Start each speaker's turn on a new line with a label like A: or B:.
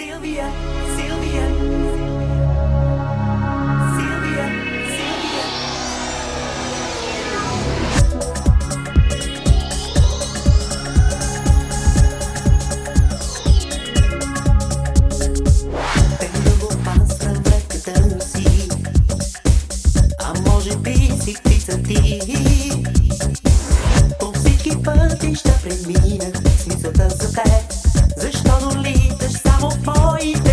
A: Силвия, Силвия. Силвия, Силвия. Пендово пасвам вредката си, а може би си птица ти. По пътища премина с мисълта за теб. boy.